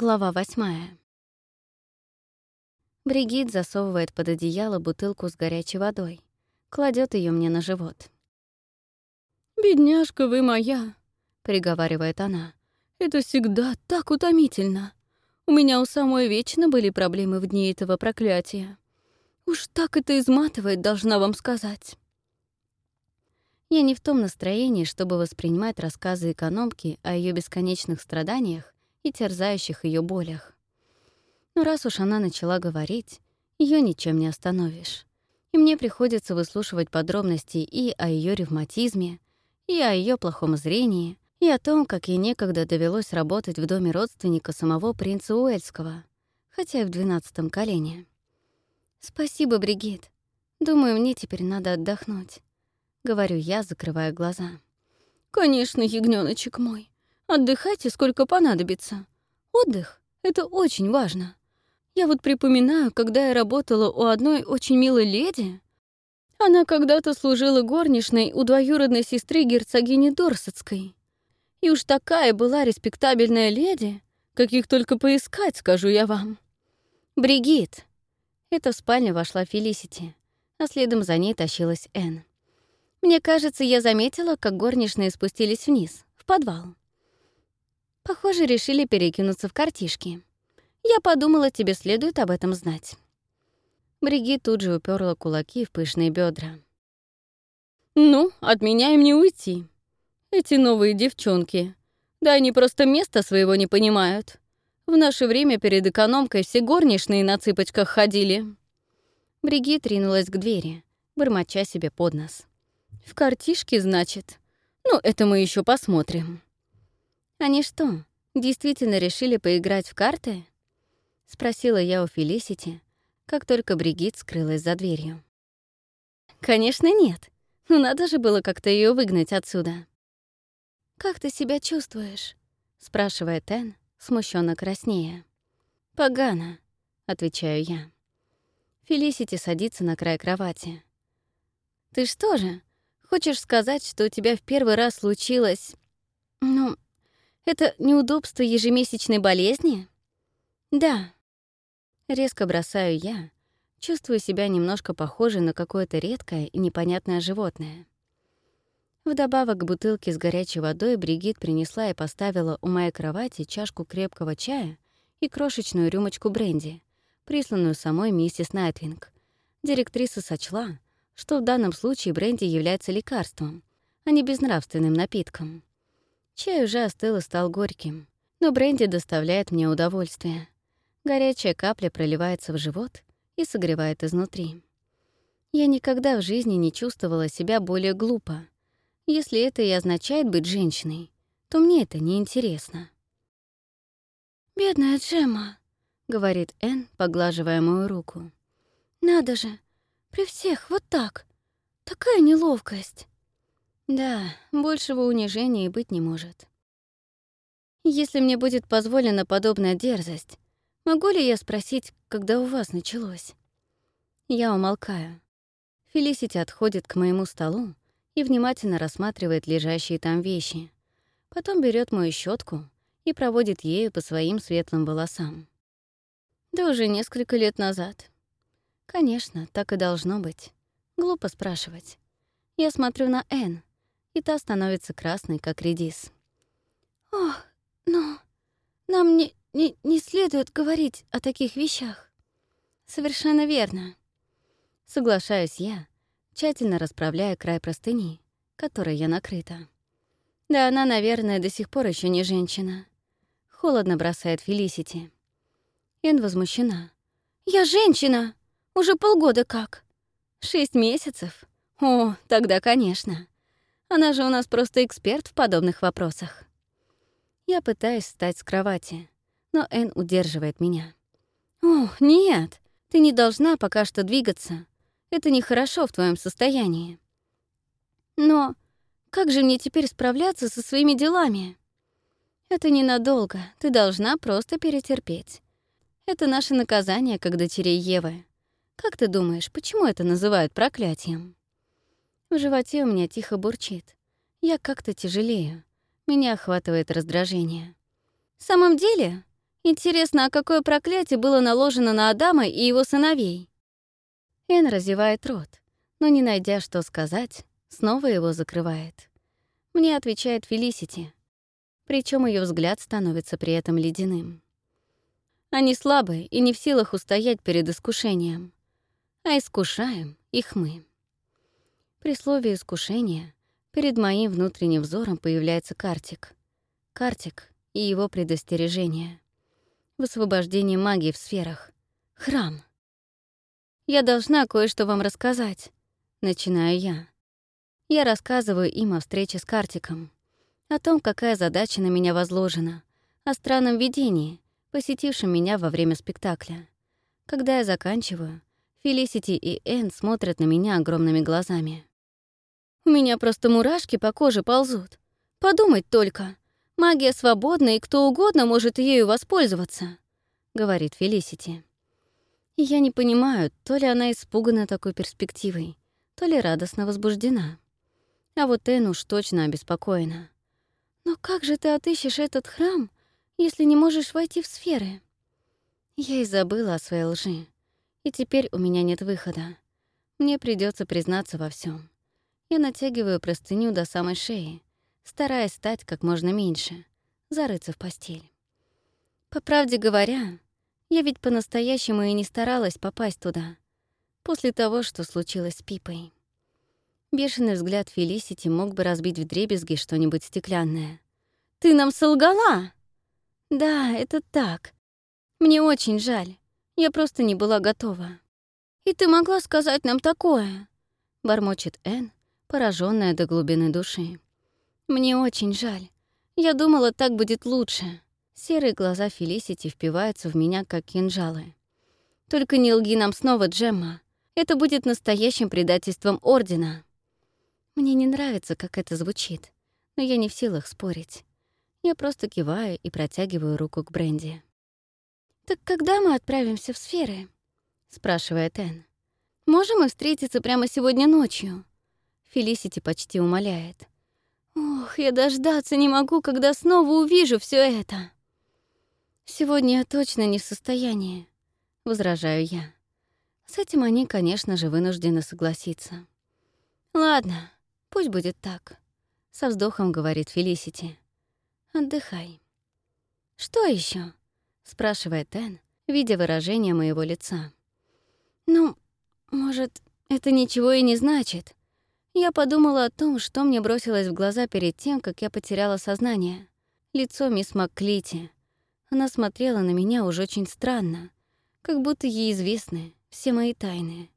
Глава восьмая. Бригит засовывает под одеяло бутылку с горячей водой, кладет ее мне на живот. «Бедняжка вы моя», — приговаривает она. «Это всегда так утомительно. У меня у самой вечно были проблемы в дни этого проклятия. Уж так это изматывает, должна вам сказать». Я не в том настроении, чтобы воспринимать рассказы экономки о ее бесконечных страданиях и терзающих ее болях. Но раз уж она начала говорить, ее ничем не остановишь. И мне приходится выслушивать подробности и о ее ревматизме, и о ее плохом зрении, и о том, как ей некогда довелось работать в доме родственника самого принца Уэльского, хотя и в двенадцатом колене. «Спасибо, Бригит. Думаю, мне теперь надо отдохнуть», — говорю я, закрывая глаза. «Конечно, ягнёночек мой. Отдыхайте, сколько понадобится. Отдых — это очень важно. Я вот припоминаю, когда я работала у одной очень милой леди. Она когда-то служила горничной у двоюродной сестры герцогини Дорсетской. И уж такая была респектабельная леди, каких только поискать, скажу я вам. «Бригит!» Это в спальню вошла Фелисити, а следом за ней тащилась Энн. «Мне кажется, я заметила, как горничные спустились вниз, в подвал. Похоже, решили перекинуться в картишки. Я подумала, тебе следует об этом знать. Бриги тут же уперла кулаки в пышные бедра. «Ну, от меня им не уйти. Эти новые девчонки. Да они просто места своего не понимают. В наше время перед экономкой все горничные на цыпочках ходили». Бриги тринулась к двери, бормоча себе под нос. «В картишке, значит? Ну, это мы еще посмотрим». «Они что, действительно решили поиграть в карты?» — спросила я у Фелисити, как только Бригит скрылась за дверью. «Конечно, нет. Ну надо же было как-то ее выгнать отсюда». «Как ты себя чувствуешь?» — спрашивает Энн, смущенно краснея. «Погано», — отвечаю я. Фелисити садится на край кровати. «Ты что же, хочешь сказать, что у тебя в первый раз случилось... Ну, это неудобство ежемесячной болезни? Да. Резко бросаю я, чувствую себя немножко похожей на какое-то редкое и непонятное животное. Вдобавок к бутылке с горячей водой Бригит принесла и поставила у моей кровати чашку крепкого чая и крошечную рюмочку бренди, присланную самой миссис Найтвинг. Директриса сочла, что в данном случае бренди является лекарством, а не безнравственным напитком. Чай уже остыл и стал горьким, но бренди доставляет мне удовольствие. Горячая капля проливается в живот и согревает изнутри. Я никогда в жизни не чувствовала себя более глупо. Если это и означает быть женщиной, то мне это не интересно. «Бедная Джемма», — говорит Энн, поглаживая мою руку. «Надо же, при всех вот так. Такая неловкость». Да, большего унижения и быть не может. Если мне будет позволена подобная дерзость, могу ли я спросить, когда у вас началось? Я умолкаю. Фелисити отходит к моему столу и внимательно рассматривает лежащие там вещи. Потом берет мою щетку и проводит ею по своим светлым волосам. Да уже несколько лет назад. Конечно, так и должно быть. Глупо спрашивать. Я смотрю на Энн, и та становится красной, как редис. «Ох, но нам не, не, не следует говорить о таких вещах». «Совершенно верно». Соглашаюсь я, тщательно расправляя край простыни, которой я накрыта. Да она, наверное, до сих пор еще не женщина. Холодно бросает Фелисити. Эн возмущена. «Я женщина! Уже полгода как!» «Шесть месяцев? О, тогда, конечно!» Она же у нас просто эксперт в подобных вопросах. Я пытаюсь встать с кровати, но Эн удерживает меня. «О, нет, ты не должна пока что двигаться. Это нехорошо в твоем состоянии». «Но как же мне теперь справляться со своими делами?» «Это ненадолго, ты должна просто перетерпеть. Это наше наказание, как дочерей Евы. Как ты думаешь, почему это называют проклятием?» В животе у меня тихо бурчит. Я как-то тяжелею. Меня охватывает раздражение. В самом деле, Интересно, а какое проклятие было наложено на Адама и его сыновей? Эн разевает рот, но, не найдя что сказать, снова его закрывает. Мне отвечает Фелисити, причем ее взгляд становится при этом ледяным. Они слабы и не в силах устоять перед искушением, а искушаем их мы. При слове «искушение» перед моим внутренним взором появляется Картик. Картик и его предостережение. Высвобождение магии в сферах. Храм. Я должна кое-что вам рассказать. Начинаю я. Я рассказываю им о встрече с Картиком, о том, какая задача на меня возложена, о странном видении, посетившем меня во время спектакля. Когда я заканчиваю, Фелисити и Энн смотрят на меня огромными глазами. Меня просто мурашки по коже ползут. Подумать только. Магия свободна, и кто угодно может ею воспользоваться, — говорит Фелисити. Я не понимаю, то ли она испугана такой перспективой, то ли радостно возбуждена. А вот Эн уж точно обеспокоена. «Но как же ты отыщешь этот храм, если не можешь войти в сферы?» Я и забыла о своей лжи. И теперь у меня нет выхода. Мне придется признаться во всем. Я натягиваю простыню до самой шеи, стараясь стать как можно меньше, зарыться в постель. По правде говоря, я ведь по-настоящему и не старалась попасть туда, после того, что случилось с Пипой. Бешеный взгляд Фелисити мог бы разбить в дребезги что-нибудь стеклянное. «Ты нам солгала!» «Да, это так. Мне очень жаль. Я просто не была готова». «И ты могла сказать нам такое?» — бормочет Энн, пораженная до глубины души. «Мне очень жаль. Я думала, так будет лучше». Серые глаза Фелисити впиваются в меня, как кинжалы. «Только не лги нам снова, Джемма. Это будет настоящим предательством Ордена». Мне не нравится, как это звучит, но я не в силах спорить. Я просто киваю и протягиваю руку к Бренди. «Так когда мы отправимся в сферы?» — спрашивает Энн. «Можем мы встретиться прямо сегодня ночью?» Фелисити почти умоляет. «Ох, я дождаться не могу, когда снова увижу все это!» «Сегодня я точно не в состоянии», — возражаю я. С этим они, конечно же, вынуждены согласиться. «Ладно, пусть будет так», — со вздохом говорит Фелисити. «Отдыхай». «Что еще? спрашивает Энн, видя выражение моего лица. «Ну, может, это ничего и не значит. Я подумала о том, что мне бросилось в глаза перед тем, как я потеряла сознание. Лицо мисс МакКлити, она смотрела на меня уже очень странно, как будто ей известны все мои тайны.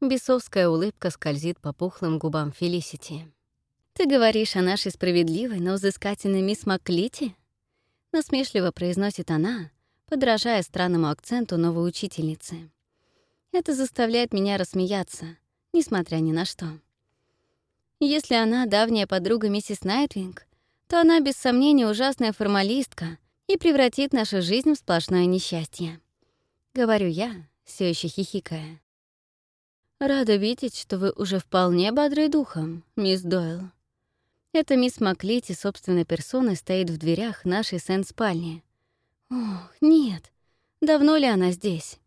Бесовская улыбка скользит по пухлым губам Фелисити. «Ты говоришь о нашей справедливой, но взыскательной мисс Маклити?» Насмешливо произносит она, подражая странному акценту новой учительницы. Это заставляет меня рассмеяться, несмотря ни на что. Если она давняя подруга миссис Найтвинг, то она, без сомнения, ужасная формалистка и превратит нашу жизнь в сплошное несчастье. Говорю я, все еще хихикая. Рада видеть, что вы уже вполне бодры духом, мисс Дойл. Эта мисс Маклити собственной персоной стоит в дверях нашей сен-спальни. Ох, нет, давно ли она здесь?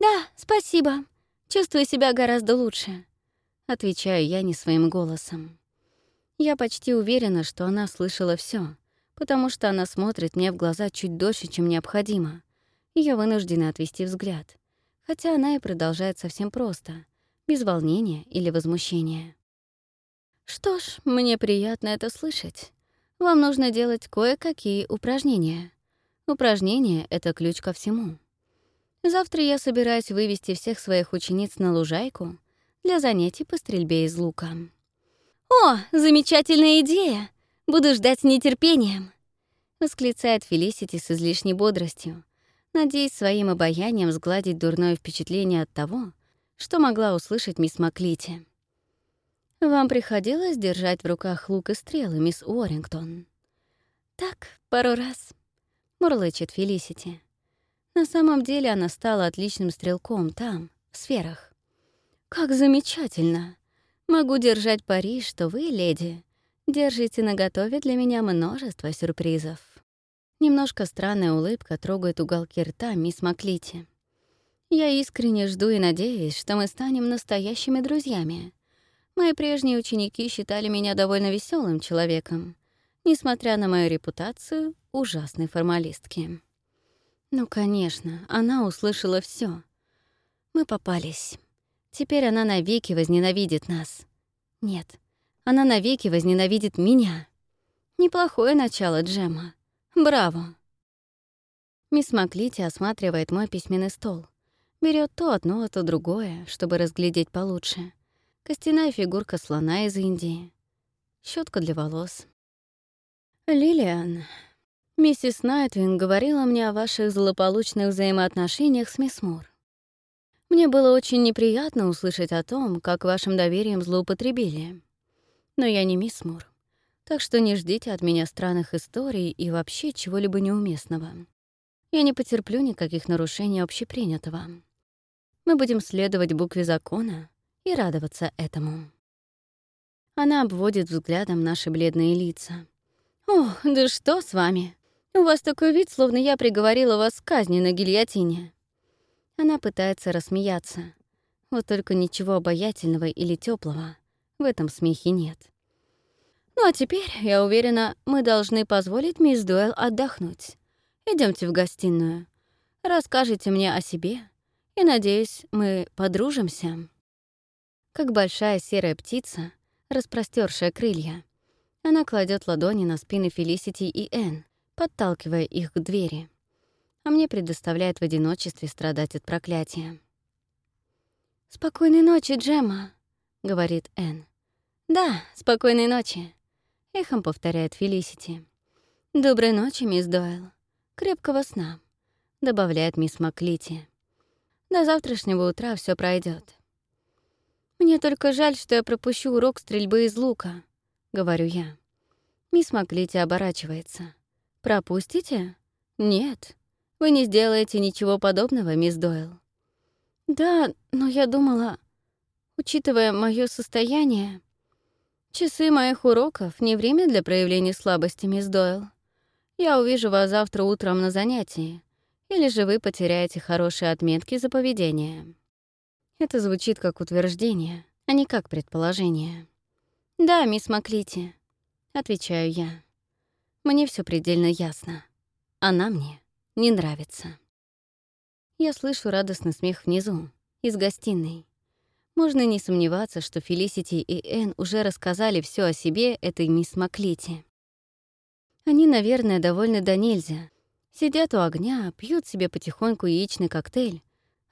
Да, спасибо. Чувствую себя гораздо лучше. Отвечаю я не своим голосом. Я почти уверена, что она слышала все, потому что она смотрит мне в глаза чуть дольше, чем необходимо, я вынуждена отвести взгляд, хотя она и продолжает совсем просто, без волнения или возмущения. «Что ж, мне приятно это слышать. Вам нужно делать кое-какие упражнения. Упражнения — это ключ ко всему. Завтра я собираюсь вывести всех своих учениц на лужайку для занятий по стрельбе из лука». «О, замечательная идея! Буду ждать с нетерпением!» — восклицает Фелисити с излишней бодростью, надеясь своим обаянием сгладить дурное впечатление от того, что могла услышать мисс Маклити. «Вам приходилось держать в руках лук и стрелы, мисс Уоррингтон?» «Так, пару раз», — мурлычет Фелисити. На самом деле она стала отличным стрелком там, в сферах. «Как замечательно! Могу держать пари, что вы, леди, Держите наготове для меня множество сюрпризов. Немножко странная улыбка трогает уголки рта мисс Маклити. Я искренне жду и надеюсь, что мы станем настоящими друзьями. Мои прежние ученики считали меня довольно веселым человеком, несмотря на мою репутацию ужасной формалистки. Ну, конечно, она услышала все. Мы попались. Теперь она навеки возненавидит нас. Нет, она навеки возненавидит меня. Неплохое начало, Джема. Браво. Мисс Маклити осматривает мой письменный стол. берет то одно, то другое, чтобы разглядеть получше. Костяная фигурка слона из Индии. щетка для волос. «Лилиан, миссис Найтвин говорила мне о ваших злополучных взаимоотношениях с мисс Мур. Мне было очень неприятно услышать о том, как вашим доверием злоупотребили. Но я не мисс Мур, так что не ждите от меня странных историй и вообще чего-либо неуместного. Я не потерплю никаких нарушений общепринятого. Мы будем следовать букве закона и радоваться этому. Она обводит взглядом наши бледные лица. «Ох, да что с вами? У вас такой вид, словно я приговорила вас к казни на гильотине». Она пытается рассмеяться. Вот только ничего обаятельного или теплого в этом смехе нет. Ну а теперь, я уверена, мы должны позволить мисс Дуэлл отдохнуть. Идемте в гостиную. Расскажите мне о себе, и, надеюсь, мы подружимся. Как большая серая птица, распростершая крылья, она кладет ладони на спины Фелисити и Энн, подталкивая их к двери. А мне предоставляет в одиночестве страдать от проклятия. «Спокойной ночи, Джемма», — говорит Энн. «Да, спокойной ночи», — эхом повторяет Фелисити. «Доброй ночи, мисс Дойл. Крепкого сна», — добавляет мисс Маклити. «До завтрашнего утра все пройдет. «Мне только жаль, что я пропущу урок стрельбы из лука», говорю я. Мисс Маклити оборачивается. «Пропустите?» «Нет. Вы не сделаете ничего подобного, мисс Дойл». «Да, но я думала, учитывая мое состояние...» «Часы моих уроков — не время для проявления слабости, мисс Дойл. Я увижу вас завтра утром на занятии, или же вы потеряете хорошие отметки за поведение». Это звучит как утверждение, а не как предположение. «Да, мисс Маклити», — отвечаю я. Мне все предельно ясно. Она мне не нравится. Я слышу радостный смех внизу, из гостиной. Можно не сомневаться, что Фелисити и Энн уже рассказали все о себе этой мисс Маклити. Они, наверное, довольны до нельзя. Сидят у огня, пьют себе потихоньку яичный коктейль,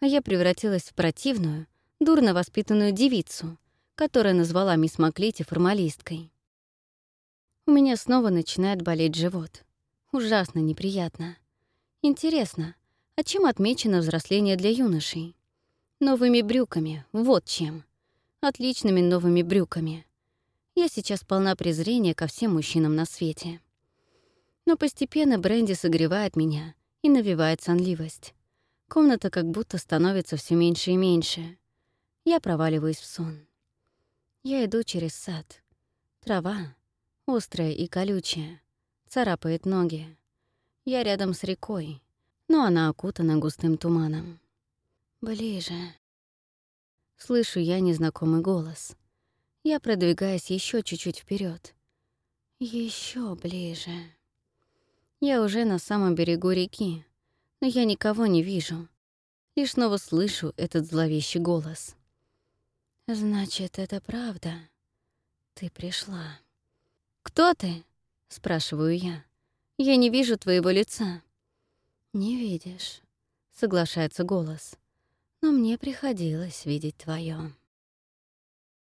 а я превратилась в противную, дурно воспитанную девицу, которая назвала мисс Маклити формалисткой. У меня снова начинает болеть живот. Ужасно неприятно. Интересно, а чем отмечено взросление для юношей? Новыми брюками, вот чем. Отличными новыми брюками. Я сейчас полна презрения ко всем мужчинам на свете. Но постепенно Бренди согревает меня и навевает сонливость. Комната как будто становится все меньше и меньше. Я проваливаюсь в сон. Я иду через сад. Трава, острая и колючая, царапает ноги. Я рядом с рекой, но она окутана густым туманом. Ближе. Слышу я незнакомый голос. Я продвигаюсь еще чуть-чуть вперед. Еще ближе. Я уже на самом берегу реки, но я никого не вижу. Лишь снова слышу этот зловещий голос. «Значит, это правда. Ты пришла». «Кто ты?» — спрашиваю я. «Я не вижу твоего лица». «Не видишь», — соглашается голос. «Но мне приходилось видеть твое.